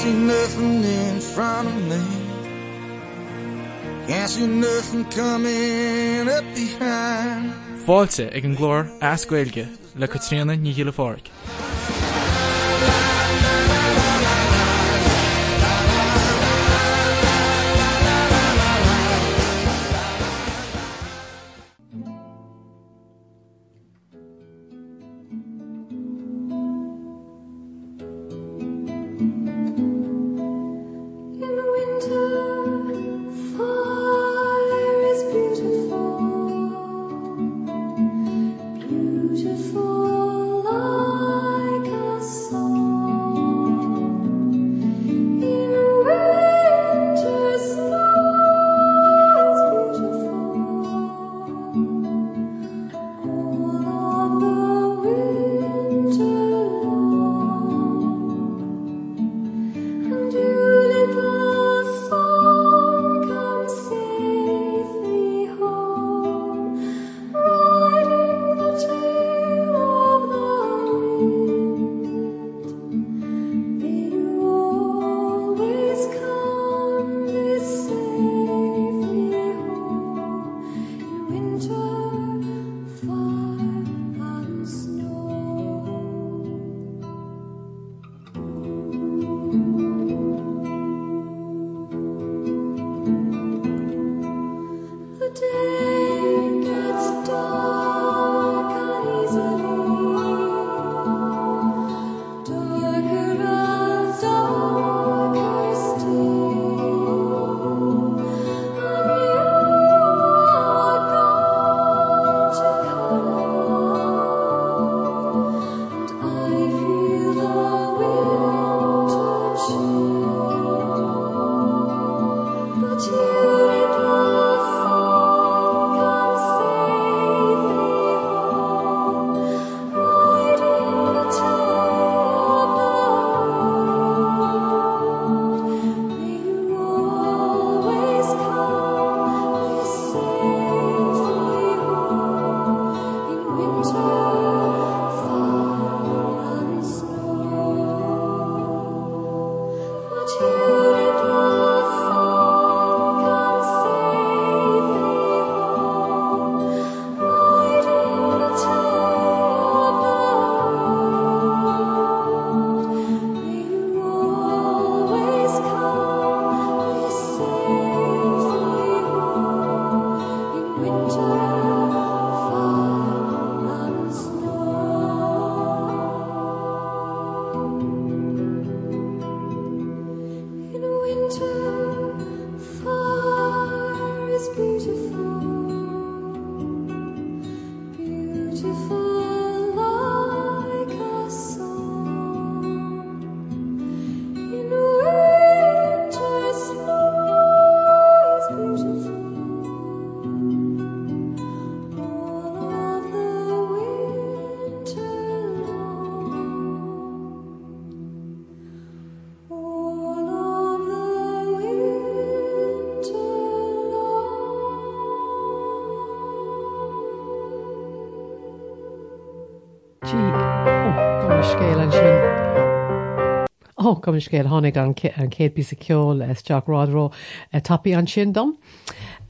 see nothing in front of me. Can't see nothing coming up behind. Fáilte ag an glór ascuilge le Caítríona Nic Ghiollaphadraig. Gom scéil tháinig an céad bí ceol isteach rádró tapí an sin dom.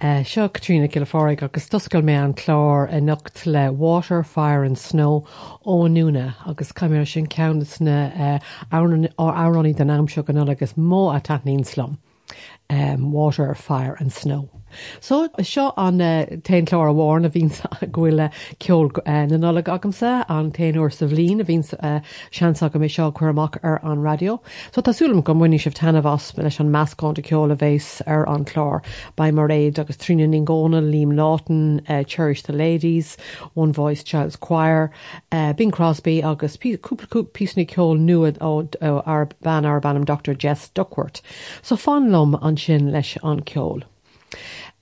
Uh, seo trína Gilfáig agus tuscail mé an chlár a nucht le water, fire and snow ó núna agus caiimir sin ceanna ó áraní den amseo an agus mó a tanín slom. Um, water, fire and snow. So seo an uh, tein chlár a bháin a vín gohfuile ceol uh, na nola agamsa an téanúir sa bhlín a vín uh, seansa go mé seo chuach ar an radio. So tásúlam go muine sih tanna bhas leis an meascán de ceola bhééis ar an chlár ba mar réad agus tríine in gcóna Liam Lawton Cherish the Ladies, One Voice Child's Choir, Bing Crosby agus cúplaú písna ceol nuad ó ar ban ar bannam Dr. Jess Duckworth. So fanlum an sin leis an ceol.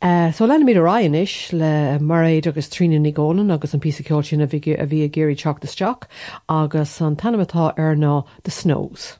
Uh, so lenne mí aráis le maréid agus trína nigónan agus an pí ceil sin a bhí a bhí a géirí teach deteach agus an tanimetá ar ná de Snows.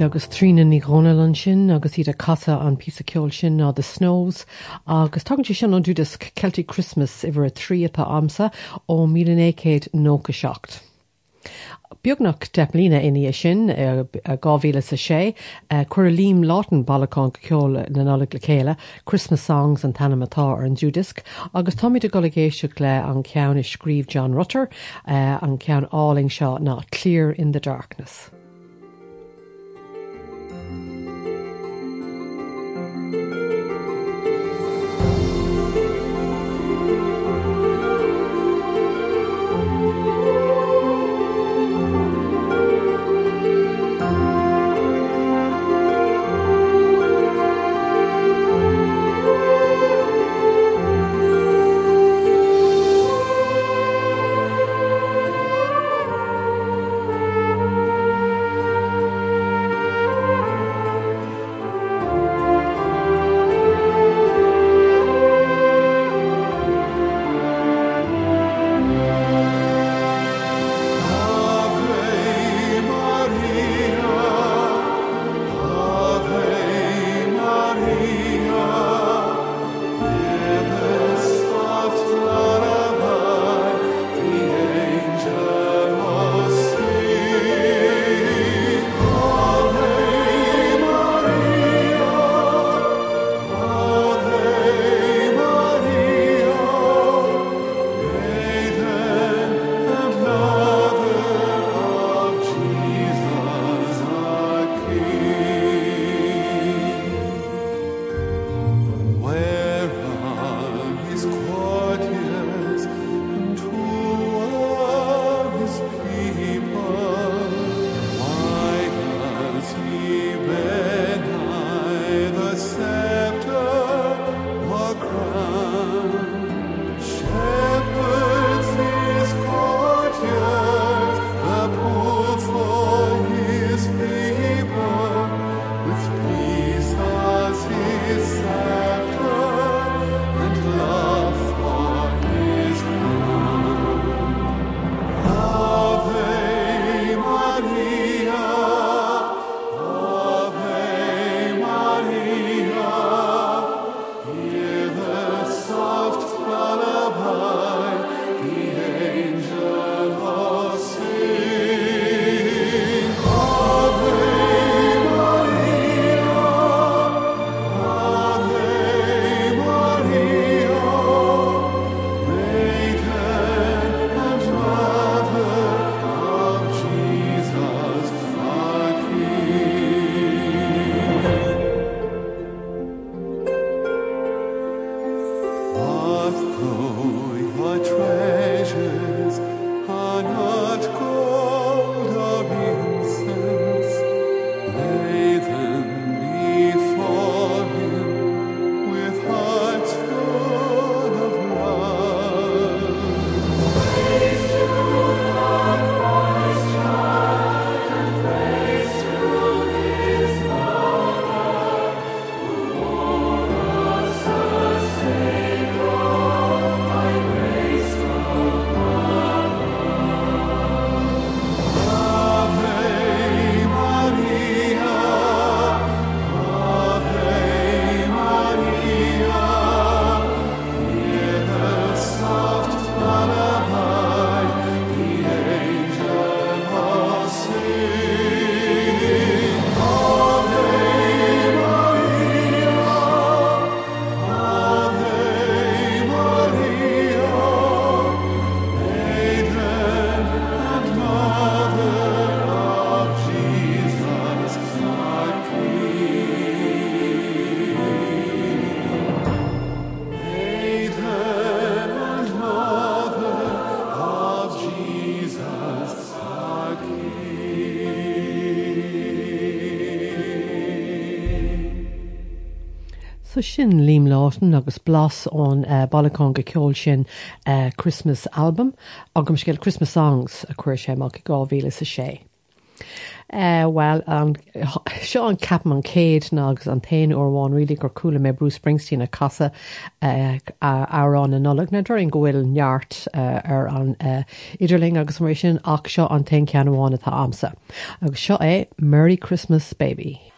Réad agus trína ní gróna an sin agus iad a casa an pí ceol sin ná de Snows agus tugann si sin an dúdas Celtic Christmas i bhar a trípa amsa ó mí écéad nóca secht. Beagnach deplína iní sin gáhíle sa sé chuir Liam Lawton ballán ceol na nála le chéile, Christmas songs an tanamatá ar an Judisk, agus táid a goligéisiú le an cean is scríb John Rutter uh, an cean áling seo ná Clear in the Darkness. So sin Liam Lawton agus blas ón uh, Balán go ceol sin uh, Christmas album agam scéil Christmas songs a chuir sé má gáhíle sa sé. Uh, well an seo an cap an céad nágus an tain ó bháin ri gur coolla mé Bruce Springsteen a casa uh, árán an nolog na dúing gohfuil neart uh, ar an uh, idirling agus mar sin ach seo an te ceanháin atá amsa. agus seo é Merry Christmas, baby.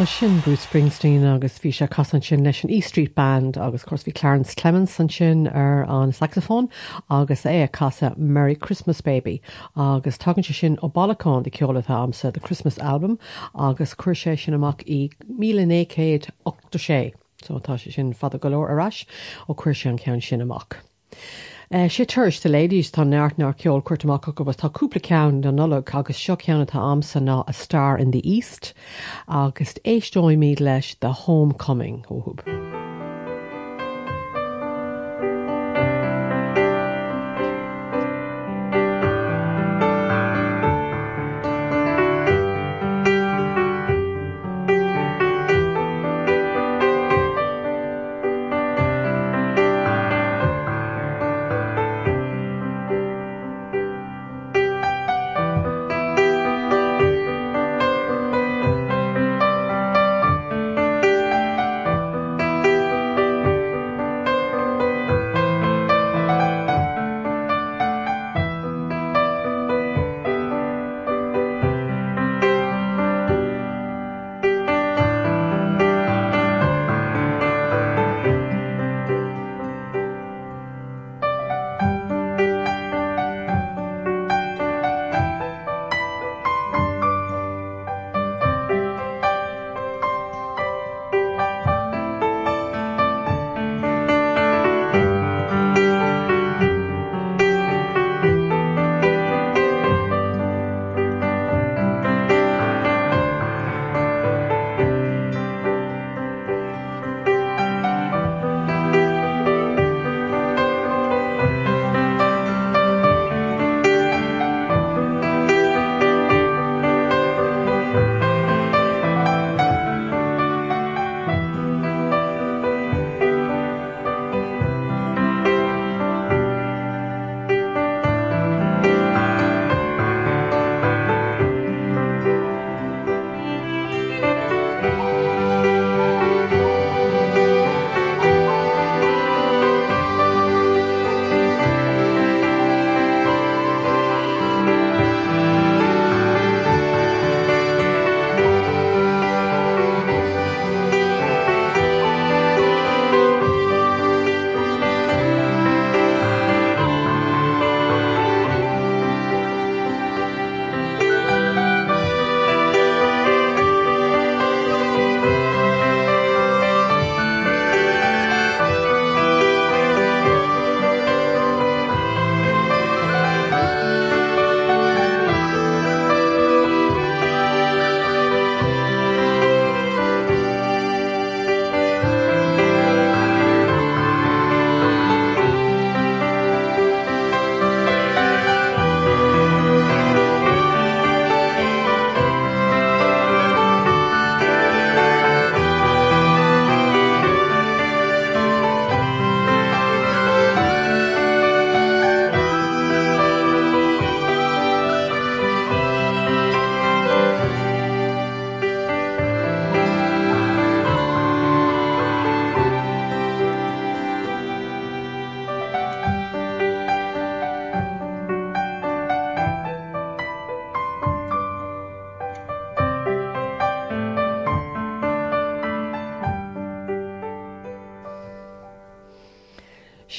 Tá sin Bruce Springsteen agus bhí se casan sin leis an E Street Band agus cos bhí Clarence Clemons san sin ar an saxophone agus é a casa Merry Christmas Baby agus tugann se sin ó balachán de ceolatá amsa the Christmas album agus chuir sé sin amach i 1986 so tá sé sin fada golóir arás ó chuir sé an cean sin amach. Uh, sé tuirs de ladies tá neartnar ceol cuairtamach go bh táúpla cean don nolog agus seo ceanna tá amsa ná a star in the East agus éistóimíd leis the homecoming óhub.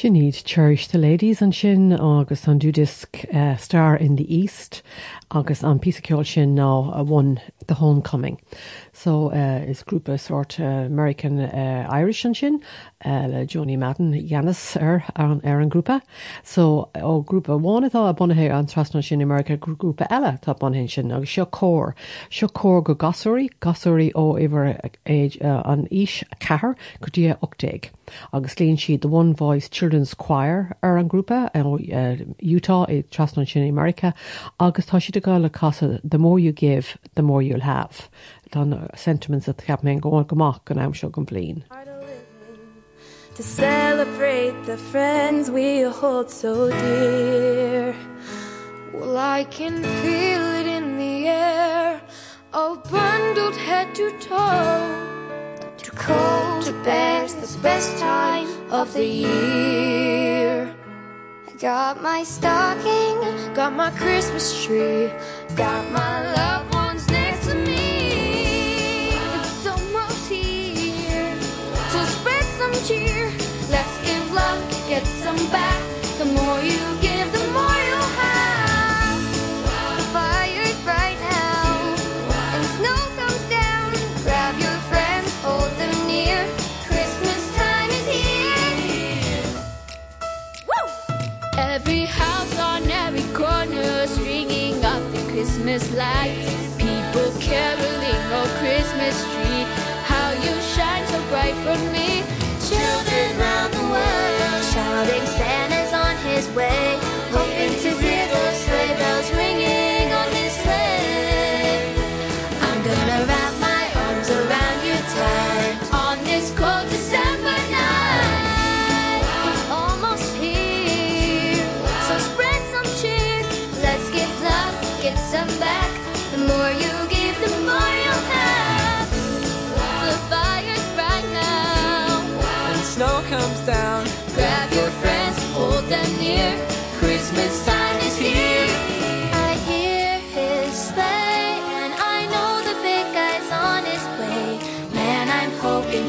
Sinníd Cherish. The Ladies an sin agus an dúdisc uh, Star in the East agus an píceol sin ná a bhain the Homecoming. So uh, is grúpa sort uh, American uh, Irish an sin uh, le Joanie Madden Janis ar an ar an grúpa. So ó grúpa bháinatá a bunathe an trasna sin America grúpa eile tá bunhin sin agus seo cór. Seo cór go gasúí gasúí ó iwwer uh, an is cehar go dtí 8. agus líonn siad the One Voice Children's Choir ar an grúpa uh, Utah i trasna sin America agus tá si go le casa the more you give, the more you'll have. Tá uh, sentiments a ceap mé gáil gomach an am seo go blin. To celebrate the friends we hold so dear Well I can feel it in the air all bundled head to toe Too cold to bear the best time of the year got my stocking got my Christmas tree got my loved ones next to me. It's so much here so spread some cheer. Let's give love get some back. Christmas lights. People caroling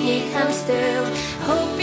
hoping he comes through.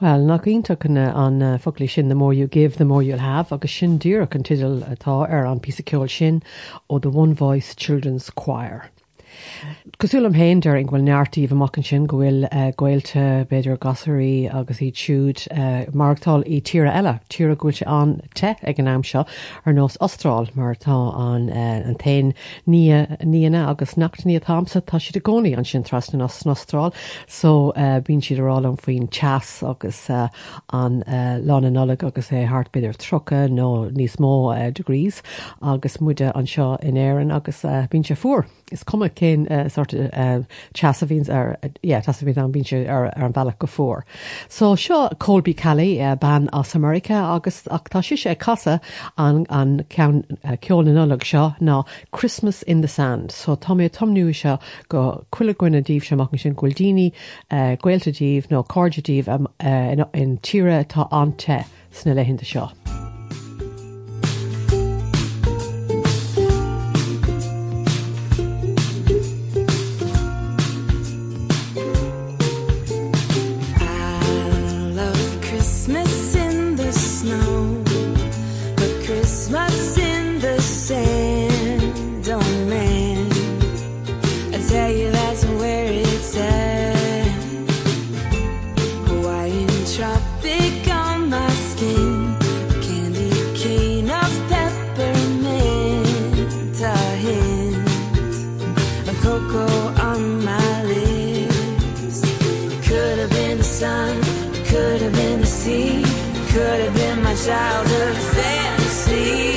Well nach ítachna an uh, foglaí sin the more you give, the more you'll have, agus sin dúach an tidal atá ar an pí ceol sin ó the One Voice Children's Choir. Cosúil am héin deing bhfuil neartíí amachchan sin gohfuil uh, ghailte beidir gasarí agus í siúd uh, margtáil í tíre eile. Tíra gúilte an te ag an am seo ar nós Austrráil mar tá an uh, an tain níana agus nacht ní tamsa tá si a gcónaí an sin trasna os Austrráil so uh, bín siad ará an faoin teas agus uh, an uh, lána noleg agus é hartbeidir trocha nó níos mó uh, degrees agus muide an seo in éan agus uh, bín se fuór. Is komme cén sort of uh, chasa ar uh, yeah, tasa ví an bín se ar, an bailach go fór. So seo Colbie Caillat uh, ban as America agus ach tá si sé casa an, an cean uh, ceol in nolog seo ná Christmas in the Sand. So tá mé tomnú seo go chuile goine díh semach sin Gwildíní uh, nó cordadíh uh, in, tíre tá ante sna lehinnta seo. See.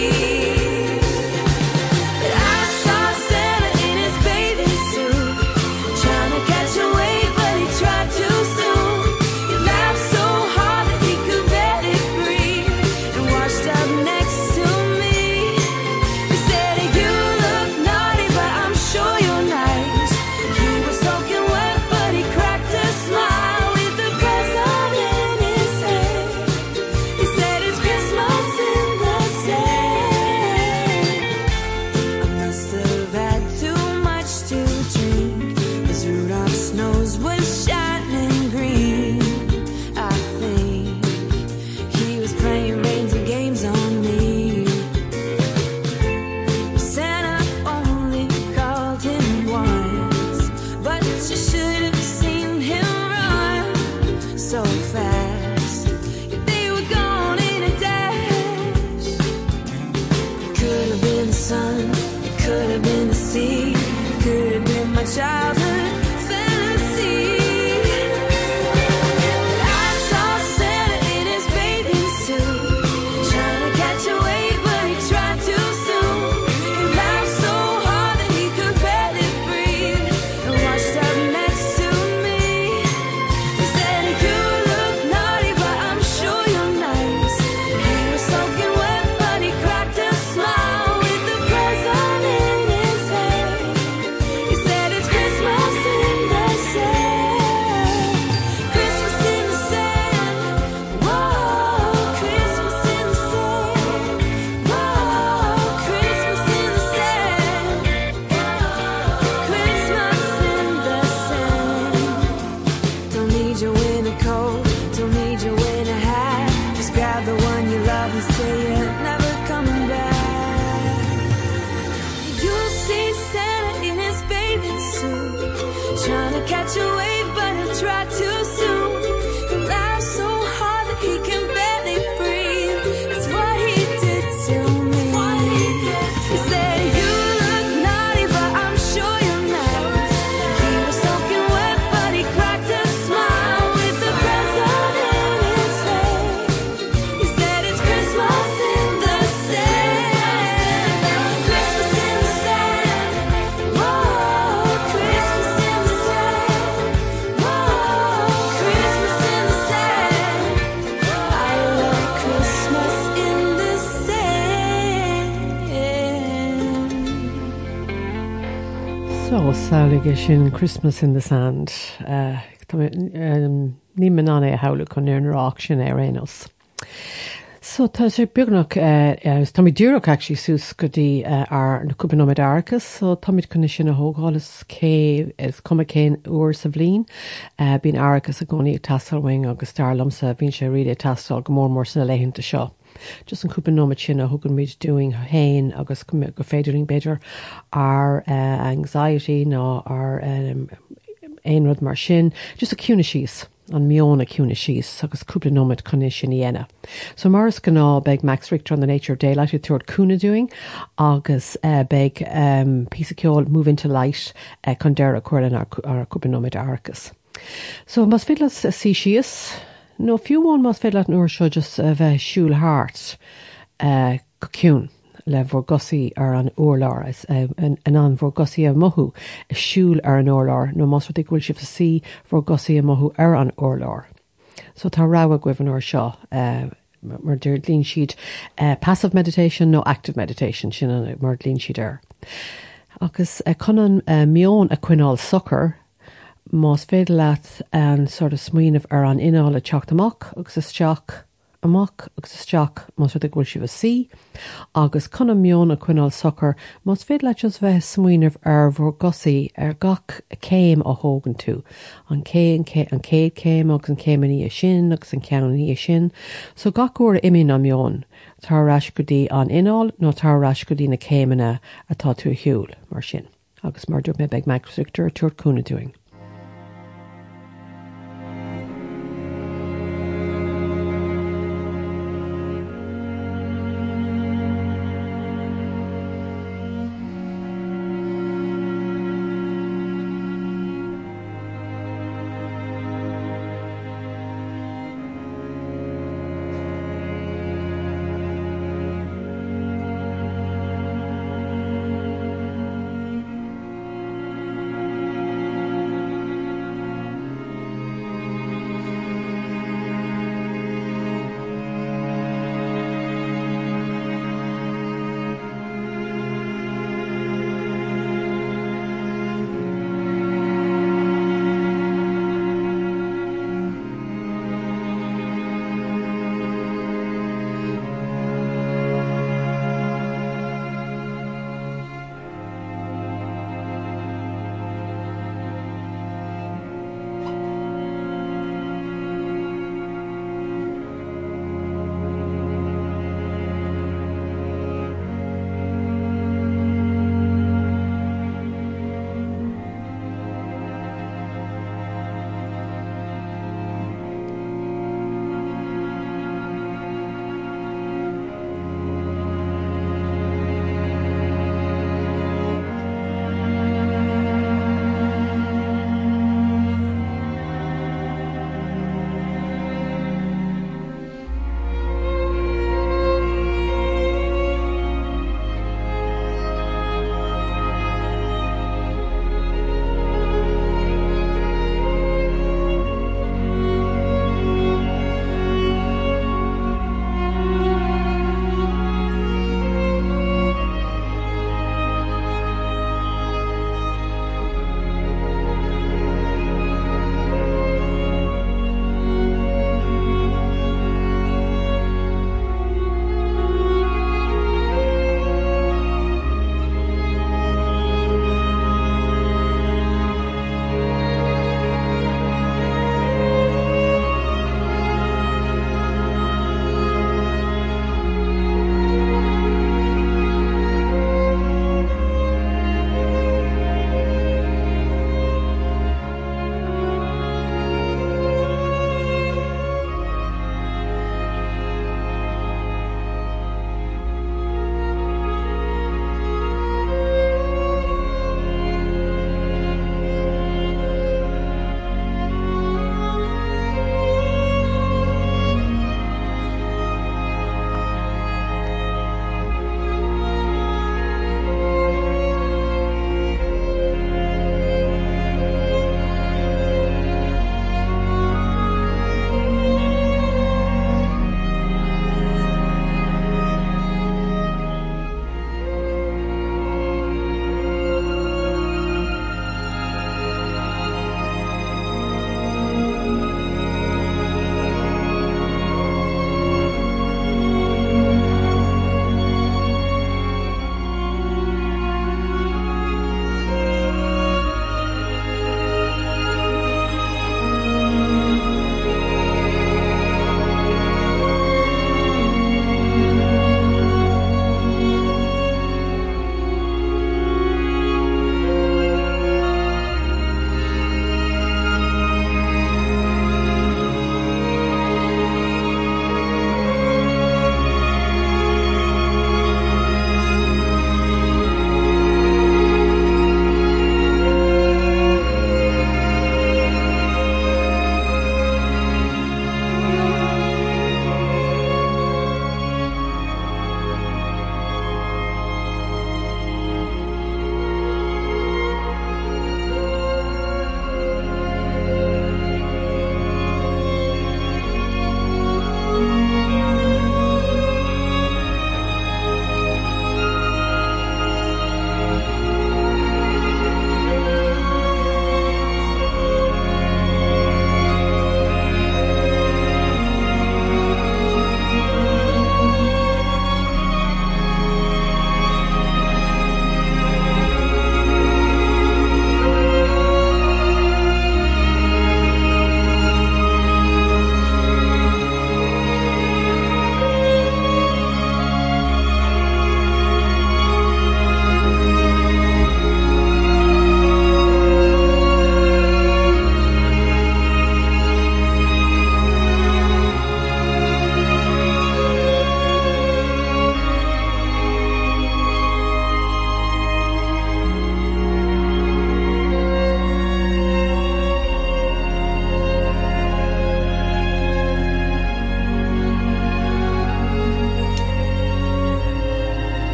Saoige sin Christmas in the Sand ní man anna a hela chun ar anrách sin é rénos. So tá sé beagnach tá mí dúach actually sús go dtí ar na cúpanóid arcas, so táid chuna sin na hógálas cé is cum céin uair sa bhlín, bín arcas a gcóí tastalhaing agus starlamsa bhín sé riad tastal go mór mór sanna leihananta seo. Just an cúpa nóid sin a thugann míid doing hain agus go féidiring beidir ar uh, anxiety ná ar um, éonrad mar sin, just a cúna síos. an mionna cúna síos agus cúpla nóid chuné sin dhéine. So mars gná beag Max Richter an the Nature of Daylight i tuair doing agus uh, beag um, pí move into light uh, chun deir a chuirlan ar cúpla nóid arcas. So mas uh, sí síos, nó fiúháin mas féile nuair seo just a bheith siúil háart uh, go cún. le bhór gosaí ar an uorlár an an bhór gosaí a mothú siúil ar an orlár nó más ag bhfuil si sí bhór gosaí a mothú ar an orlár. So tá rah goibh an or seo uh, mar dúir lín siad uh, passive meditation nó active meditation sin mar lín siad ar. Agus uh, chunan uh, mion a cuináil soccer más féidir leat an sort of smuoineh ar an inála teach amach agus is teach amach agus isteach más ag bhfuil si bh si, agus chuna mion a chuinál soccer más féad leit just bheith smuoineh ar bhór gosaí ar gach céim a thógan tú. An cé an céad céim agus an céimení a sin agus an ceanní a sin, so gachúair imí na mion. Táráis go dtí an ináil nó táráis go dtí na céimena atá tú hiúil mar sin. agus mar dúir mé beag meicrútar tuairúna doing.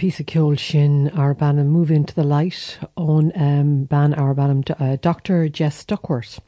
Piece of ceol sin ar banam move into the light ón um, ban ar banam uh, Dr. Jess Duckworth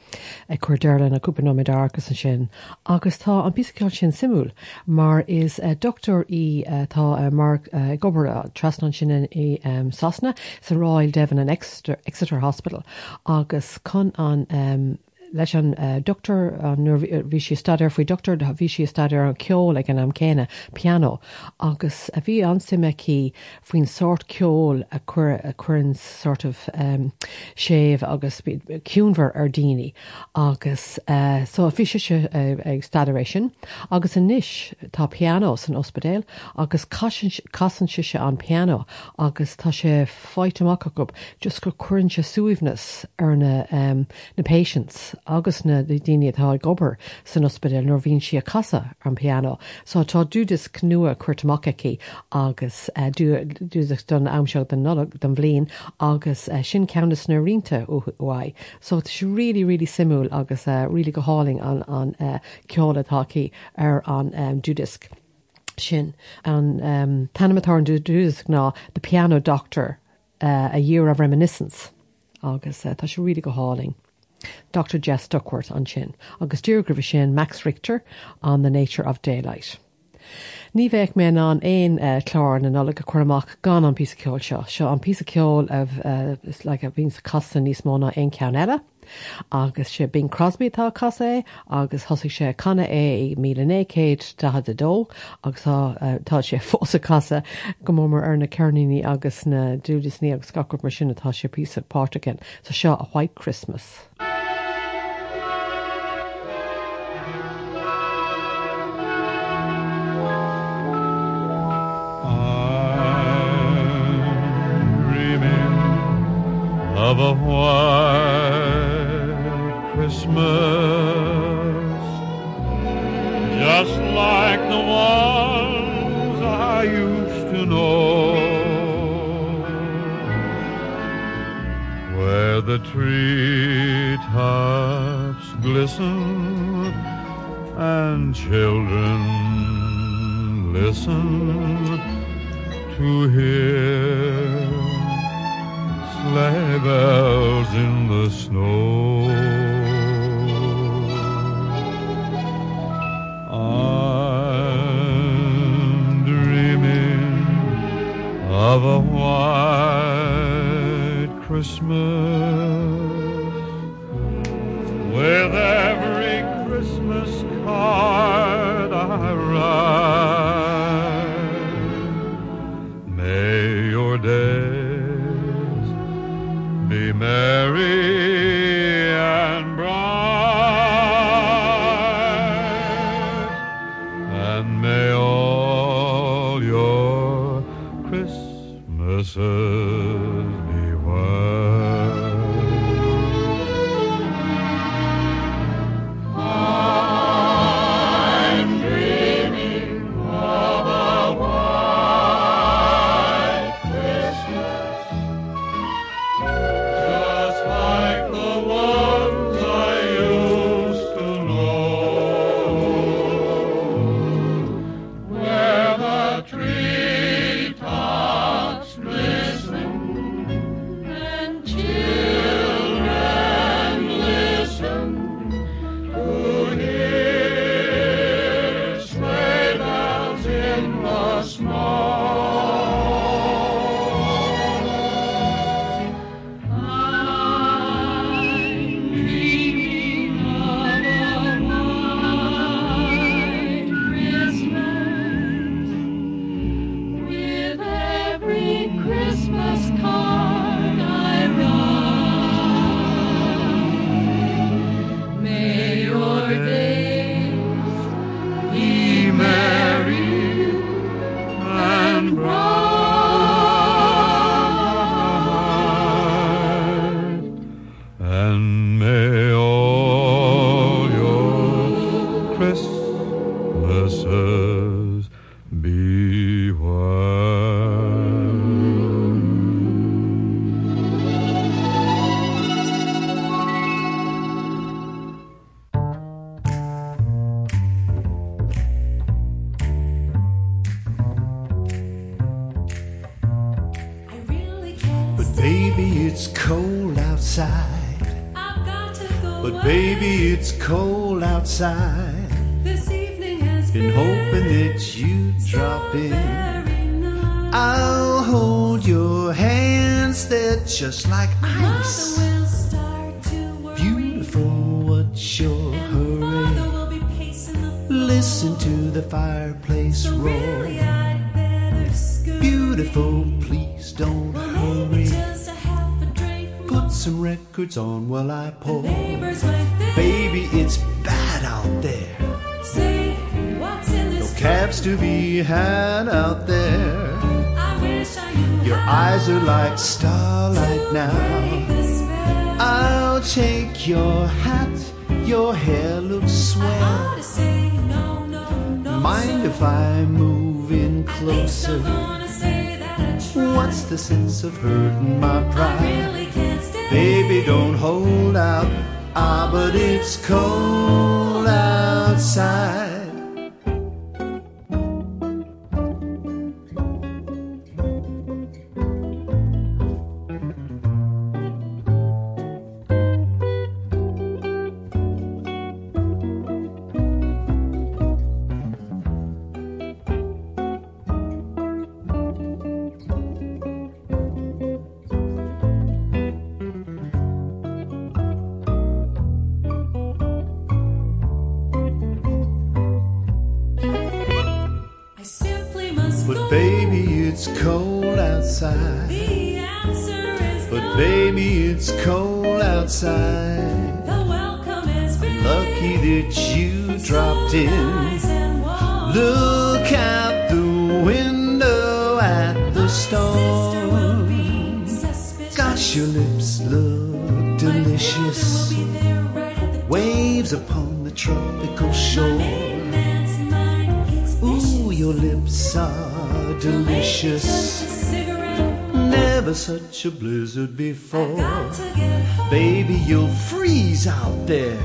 ag chuir deirlen a cúpanóid agus an sin. Agus tá an piece ceol sin simú, mar is uh, doctor í uh, tá uh, mar uh, gobar uh, trasnan sin i um, Sasna sa Royal Devon an Exeter, Exeter Hospital agus chun an um, leis an uh, doctor an bhí si staidir faoi doctor a bhí si staidir an ceol ag an am céine piano. Agus a bhí ansimime cí faoin sort ceol a chur a chuann sort of um, séh agus cúnhar ar daine agus uh, so a fi se uh, ag stadiration agus an níis tá piano san ospedéil agus casan si se an piano. Agus tá sé fáitamach go just gur chuann se suúimhnas ar na, um, na patients agus na daine atá gobar san ospedal nó bhín si a casa an piano, so tá dúdas cnua chuirtamachí agus uh, dúach don amseach den nolog den bhlín agus uh, sin ceannas na rinte óhaid. Tá si ri ri simú agus uh, ri go háling an an uh, ceolatáí ar an um, dúdisc. sin an um, tanimetá an dúdúach ná de piano doctor uh, a year of reminiscence agus uh, tá si ri go háling. Dr. Jess Duckworth an sin, agus dúgrah sin Max Richter on the nature of daylight. Ní bheith mé an éon uh, chlár na nula go chuach gan an pí ceol seo, seo an pí ceol uh, is le a bhín casa níos móna ein cean eile, agus sé bin Crosbytá cas é agus thosaigh sé canna é mí écéid de dó agus uh, tá sé fósa casa go mór ar na ceirníí agus na dúdisní agus scacuir mar sinna tá sé pí pátracin sa seo a White Christmas. A white Christmas, just like the ones I used to know, where the treetops glisten and children listen to hear sleigh bells in the snow. I'm dreaming of a white Christmas free. The fireplace So roar. really I'd better scurry. Beautiful, please don't Well, hurry. just a half a drink more. Put some records on while I pour. Neighbors might think. Baby, it's bad out there. Say, what's in No this cabs to be had out there. I wish I Your eyes are like starlight now. I'll take your hat, your hair looks swell. Mind if I move in At least I'm closer? gonna say that I tried. What's the sense of hurting my pride? really can't stay. Baby, don't hold out. Ah, but it's cold outside. Never such a blizzard before. got to get home. Baby, you'll freeze out there.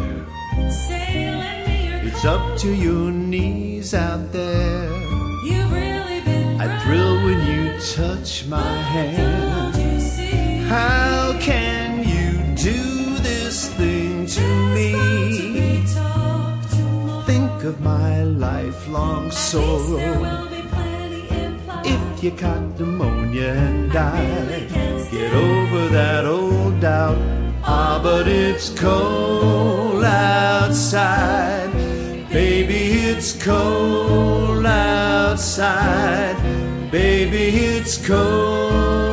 Say, lend me your It's up to your knees out there. You've really been I thrill when you touch my hand. Don't you see? How can you do this thing to me? be talked to. Think of my lifelong sorrow. You caught pneumonia and died, get over that old doubt. Ah, but it's cold outside. Baby, it's cold outside. Baby, it's cold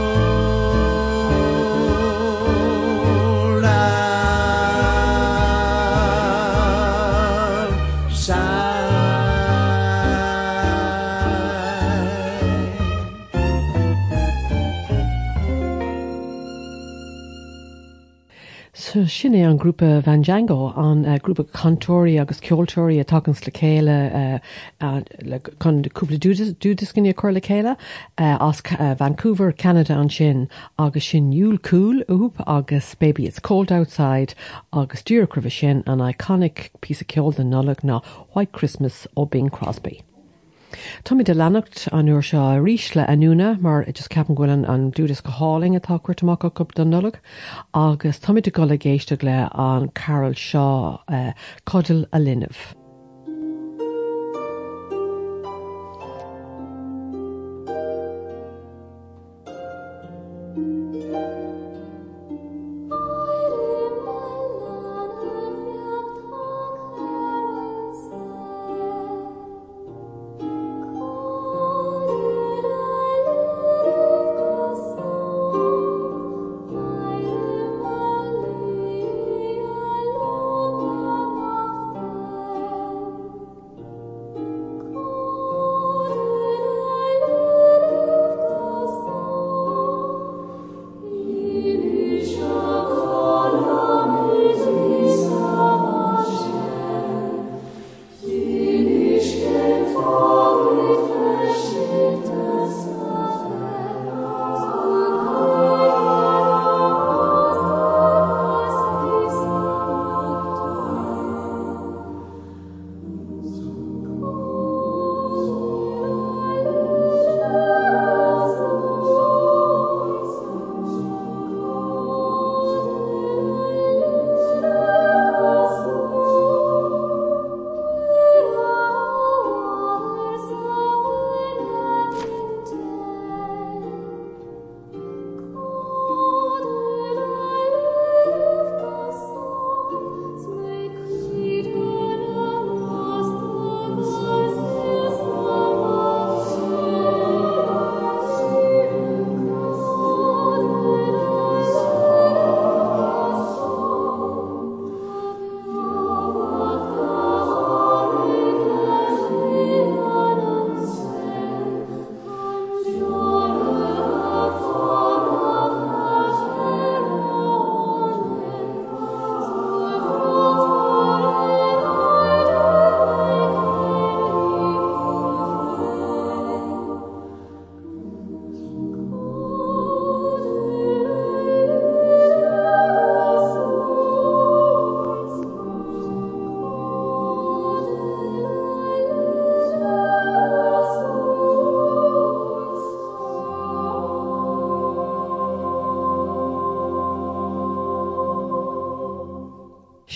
So sinné an grúpa Van Django an uh, grúpa cantóí agus ceoltóirí a chéile uh, le chun cúpla dúdiscinine chuir le chéile uh, as uh, Vancouver, Canada an sin agus sin Cool úp agus Baby It's Cold Outside agus dúracrh sin an iconic pí of ceol den nolog ná White Christmas ó Bing Crosby. Tommy de Lannacht an uair seo a ríis le anúna mar i just ceapan ghfuil an dúdas go háling atá cuairtamach go don nolog agus Tommy de gola géiste le an Carol seo uh, codil a linmh.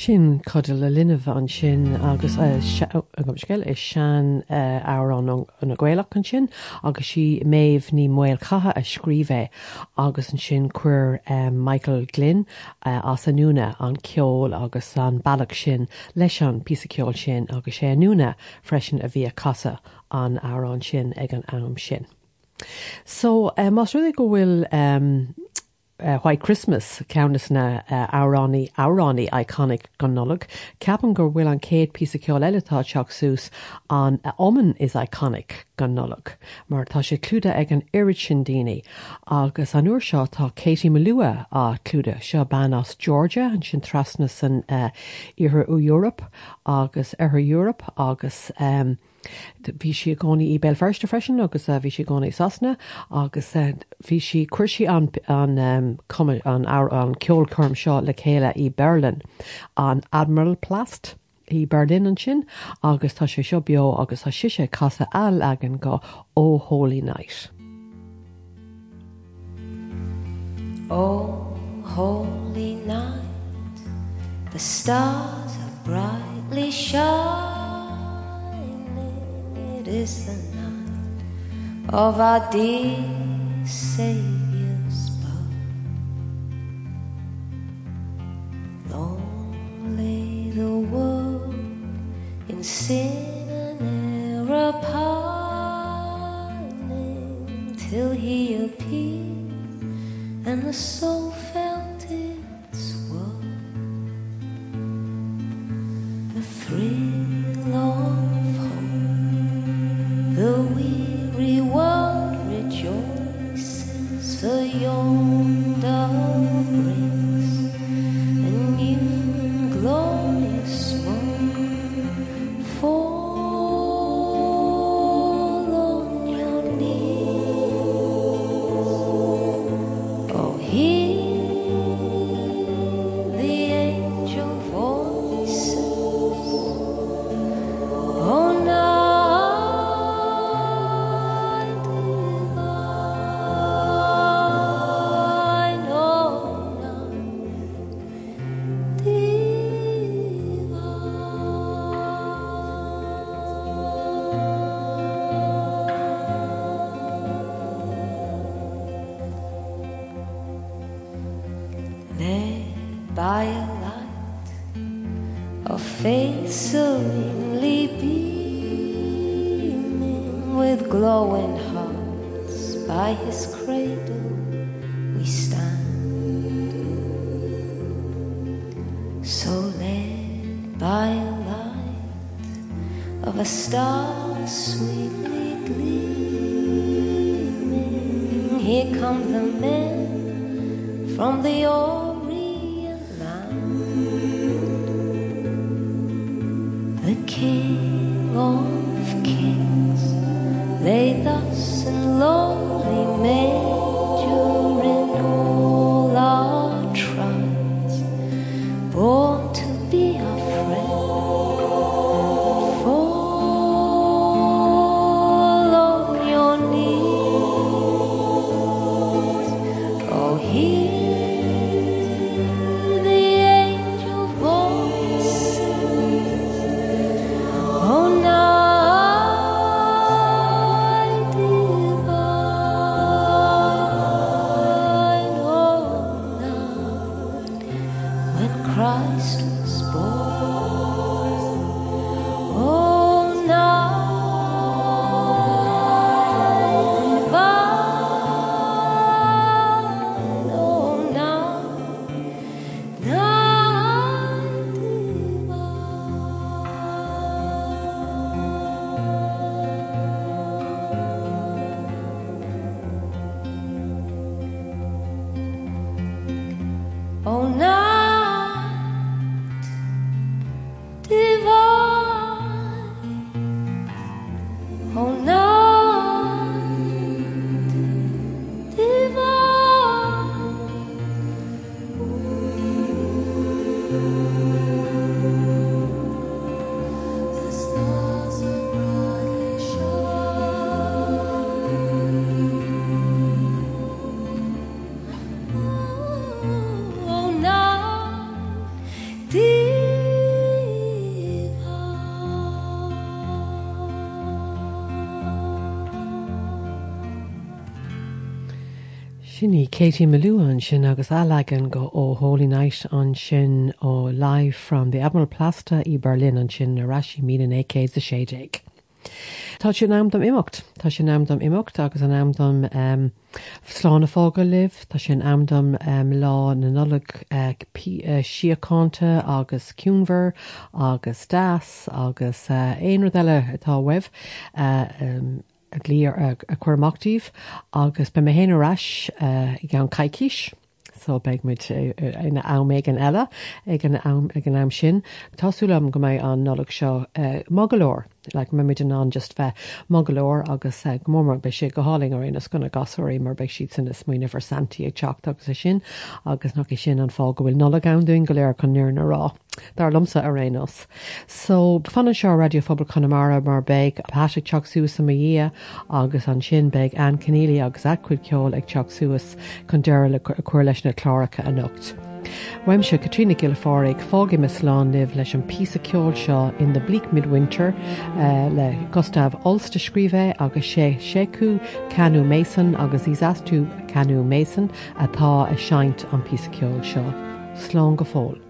Sin cad le linmh an sin agus gomscil is sean árán an ghilach an sin, agus si méh ní muil cathe a scríbeh agus an sin cuir um, Michael Glynn uh, as an núna an ceol agus an bailach sin leis an pí ceol sin agus sé núna freisin a bhí a casa an árán sin ag an am sin. So uh, mas ruúdig go bhfuil um, uh, White Christmas? Ceannas na uh, áránní iconic gan nolog, ceapan gur bhfuil an céad pí ceol eiletá teach sús an uh, oman is iconic gan nolog, mar tá sé clúda ag an iiri sin daine agus an uair seo tá Katie Melua a clúda. Seo ban Georgia an sin trasna san uh, ihir ú Europe agus ar Europe agus um, bhí si gcóí í bell firstste freisin agus a bhí si gcóna sasna agus eh, bhí si cuiirsí an an an ceolcurm seo le chéile í Berlin an Admiralspalast. í Berlin an sin agus tá sé seo beo agus tá siise casa eil agan go ó Holy Night. Oh, holy night, the stars are brightly shining. Is the night of our dear Savior's birth. Long lay the world in sin and error pining till He appeared and the soul felt Sinní Katie Malúan sin agus alagan go ó Holy Night an sin ó live from the Admiral Plasta i Berlin an sin narasi mí an a séideig. Tá sin amdam imimecht, Tá sin amdam imimecht agus an amdam um, sláánna fága liv, Tá sin amdam um, lá na noleg uh, uh, siáánta agus cúnver agus das agus uh, éonra eile atá webh uh, um, a líar a chuachtíh agus be mé héanaráis i g an caiiciis. so beag muid ina áméid an eile ag an am sin. Tásúlam go méid an noleg seo mogalóir, le me muid an just bheith mogalóir agus uh, mór be sé go háling ar inas gona gasúirí mar beid siad is muoine ver Santi ag teach agus a sin agus nach i sin an fá go bhfuil nola gaúin go léir chu nuir na rá. Dar lomsa a rénos. So fanna seo radiofobal Connemara mar beig Patrick teach suasas sa dhé agus an sin beig an canéla agus acuid ceol ag teach suasas chun deir le chuir leis na chláracha a nocht. Weim se Katrina Gilfárig fági me sláán liv leis an pí ceol seo in the bleak midwinter uh, le Gustav Holst scríve agus sé séú canú Mason agus ísastú canú Mason atá a seint an pí ceol seo. Slán go fól.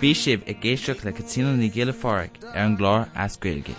Bhí sibh i ggéisteach le catína na ggéile fáric ar an gláir ascuilge.